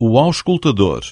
O auscultador.